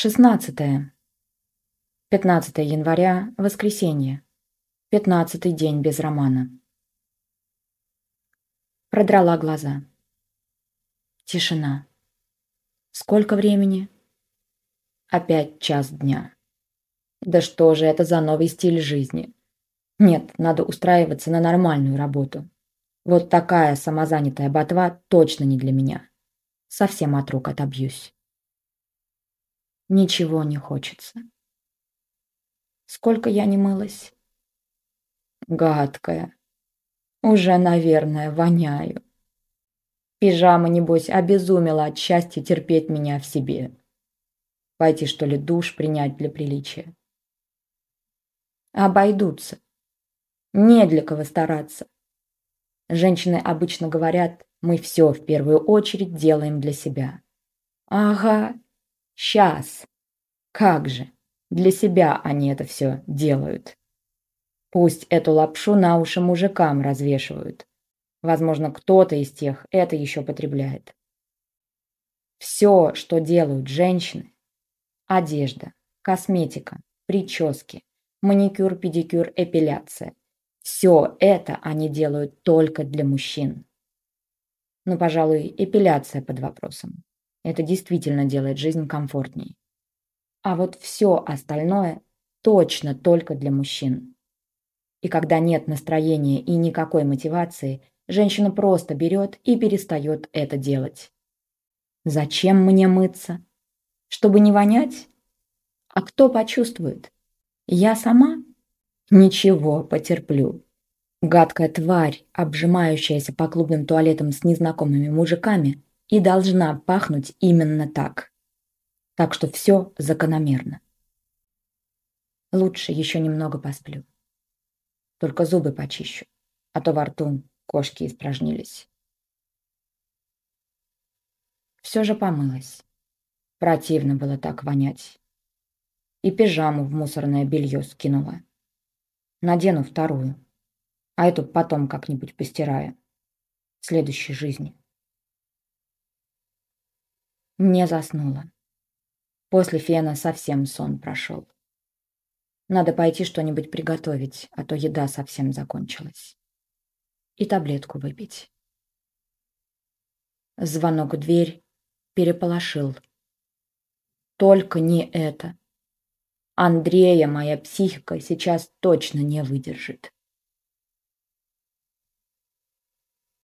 16. 15 января, воскресенье. Пятнадцатый день без романа. Продрала глаза. Тишина. Сколько времени? Опять час дня. Да что же это за новый стиль жизни? Нет, надо устраиваться на нормальную работу. Вот такая самозанятая ботва точно не для меня. Совсем от рук отобьюсь. Ничего не хочется. Сколько я не мылась? Гадкая. Уже, наверное, воняю. Пижама, небось, обезумела от счастья терпеть меня в себе. Пойти, что ли, душ принять для приличия. Обойдутся. Не для кого стараться. Женщины обычно говорят, мы все в первую очередь делаем для себя. Ага, сейчас. Как же, для себя они это все делают. Пусть эту лапшу на уши мужикам развешивают. Возможно, кто-то из тех это еще потребляет. Все, что делают женщины – одежда, косметика, прически, маникюр, педикюр, эпиляция – все это они делают только для мужчин. Но, пожалуй, эпиляция под вопросом. Это действительно делает жизнь комфортней. А вот все остальное точно только для мужчин. И когда нет настроения и никакой мотивации, женщина просто берет и перестает это делать. Зачем мне мыться? Чтобы не вонять? А кто почувствует? Я сама? Ничего, потерплю. Гадкая тварь, обжимающаяся по клубным туалетам с незнакомыми мужиками, и должна пахнуть именно так. Так что все закономерно. Лучше еще немного посплю. Только зубы почищу, а то во рту кошки испражнились. Все же помылась. Противно было так вонять. И пижаму в мусорное белье скинула. Надену вторую, а эту потом как-нибудь постираю. В следующей жизни. Не заснула. После фена совсем сон прошел. Надо пойти что-нибудь приготовить, а то еда совсем закончилась. И таблетку выпить. Звонок в дверь переполошил. Только не это. Андрея моя психика сейчас точно не выдержит.